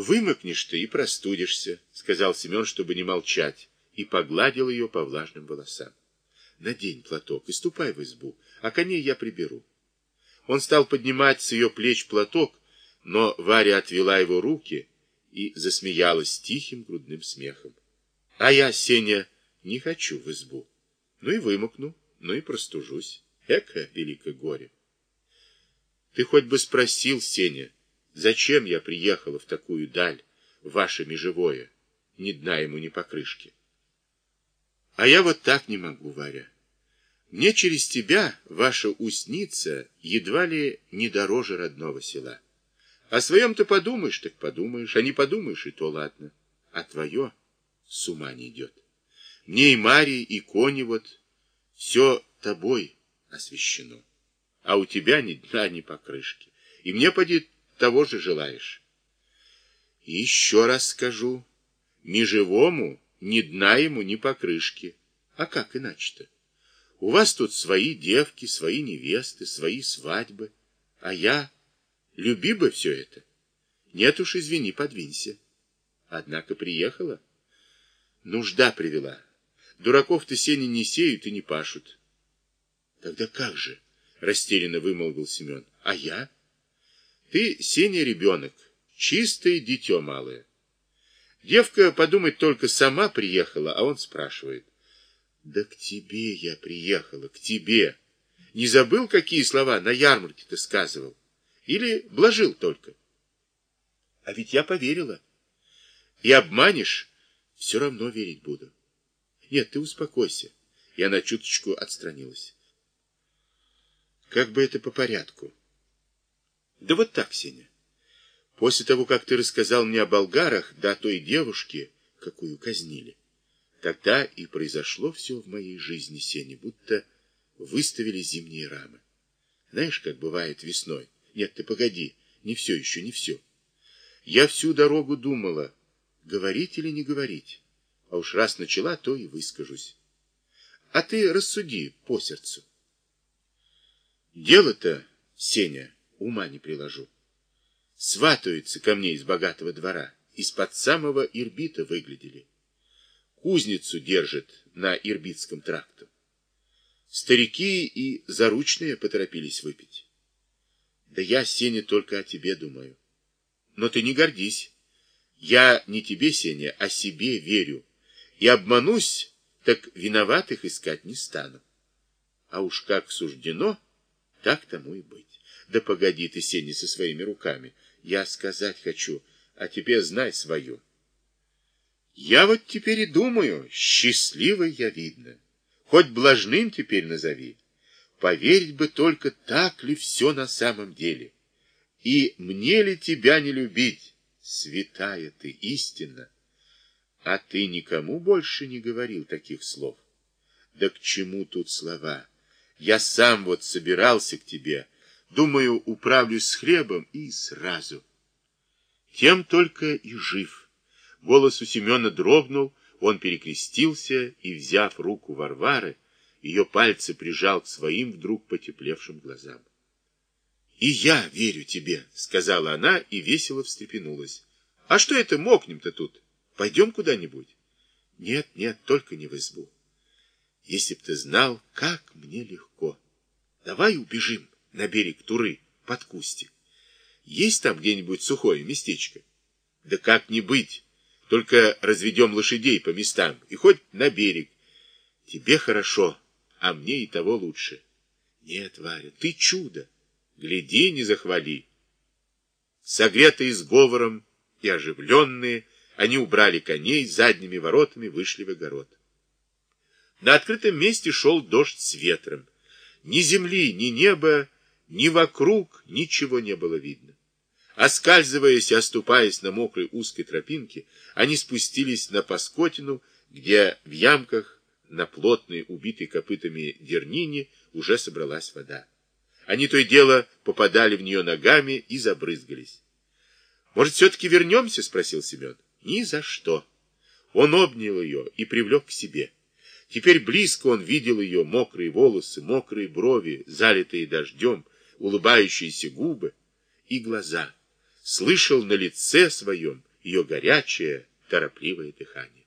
Вымокнешь ты и простудишься, сказал Семен, чтобы не молчать, и погладил ее по влажным волосам. Надень платок и ступай в избу, а коней я приберу. Он стал поднимать с ее плеч платок, но Варя отвела его руки и засмеялась тихим грудным смехом. А я, Сеня, не хочу в избу. Ну и вымокну, ну и простужусь. Эка, великое горе. Ты хоть бы спросил, Сеня, зачем я приехала в такую даль, ваше межевое, ни дна ему, ни покрышки. А я вот так не могу, Варя. Мне через тебя ваша устница едва ли не дороже родного села. О своем ты подумаешь, так подумаешь, а не подумаешь, и то ладно. А твое с ума не идет. Мне и Марии, и кони вот, все тобой освящено. А у тебя ни дна, ни покрышки. И мне, поди, того же желаешь. Еще раз скажу, ни живому, ни дна ему, ни покрышки. А как иначе-то? У вас тут свои девки, свои невесты, свои свадьбы. А я... Люби бы все это. Нет уж, извини, подвинься. Однако приехала. Нужда привела. Дураков-то сени не сеют и не пашут. Тогда как же? Растерянно вымолвил Семен. А я? Ты, Сеня, ребенок, чистое дитё малое. Девка подумать только сама приехала, а он спрашивает. Да к тебе я приехала, к тебе. Не забыл, какие слова на ярмарке ты сказывал? Или блажил только? А ведь я поверила. И обманешь, все равно верить буду. Нет, ты успокойся. И она чуточку отстранилась. Как бы это по порядку? Да вот так, Сеня. После того, как ты рассказал мне о болгарах, да о той девушке, какую казнили, Тогда и произошло все в моей жизни, Сеня, будто выставили зимние рамы. Знаешь, как бывает весной? Нет, ты погоди, не все еще, не все. Я всю дорогу думала, говорить или не говорить. А уж раз начала, то и выскажусь. А ты рассуди по сердцу. Дело-то, Сеня, ума не приложу. Сватаются ко мне из богатого двора, из-под самого Ирбита выглядели кузницу держит на Ирбитском тракту. Старики и заручные поторопились выпить. Да я, Сеня, только о тебе думаю. Но ты не гордись. Я не тебе, Сеня, а себе верю. И обманусь, так виноватых искать не стану. А уж как суждено, так тому и быть. Да погоди ты, Сеня, со своими руками. Я сказать хочу, а тебе знай свою. Я вот теперь и думаю, счастливой я видно. Хоть блажным теперь назови. Поверить бы только, так ли все на самом деле. И мне ли тебя не любить, святая ты истина? А ты никому больше не говорил таких слов. Да к чему тут слова? Я сам вот собирался к тебе, думаю, управлюсь с хлебом и сразу. Тем только и жив. Голос у Семена дрогнул, он перекрестился и, взяв руку Варвары, ее пальцы прижал к своим вдруг потеплевшим глазам. «И я верю тебе», — сказала она и весело встрепенулась. «А что это мокнем-то тут? Пойдем куда-нибудь?» «Нет, нет, только не в избу. Если б ты знал, как мне легко. Давай убежим на берег Туры, под Кусти. Есть там где-нибудь сухое местечко?» «Да как не быть!» Только разведем лошадей по местам и хоть на берег. Тебе хорошо, а мне и того лучше. Нет, Варя, ты чудо. Гляди, не захвали. Согретые сговором и оживленные, они убрали коней, задними воротами вышли в огород. На открытом месте шел дождь с ветром. Ни земли, ни неба, ни вокруг ничего не было видно. Оскальзываясь и оступаясь на мокрой узкой тропинке, они спустились на Паскотину, где в ямках на плотной, убитой копытами дернине уже собралась вода. Они то и дело попадали в нее ногами и забрызгались. «Может, все-таки вернемся?» — спросил Семен. «Ни за что». Он обнял ее и привлек к себе. Теперь близко он видел ее мокрые волосы, мокрые брови, залитые дождем, улыбающиеся губы и глаза — слышал на лице своем ее горячее, торопливое дыхание.